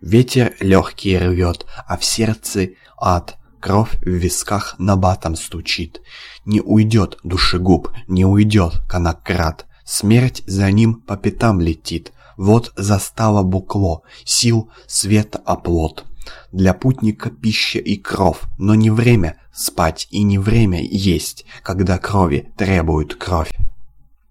Ветер легкий рвет, а в сердце ад. Кровь в висках набатом стучит. Не уйдет душегуб, не уйдет конократ. Смерть за ним по пятам летит. Вот застава букло, сил света оплот. Для путника пища и кров, но не время спать и не время есть, когда крови требует кровь.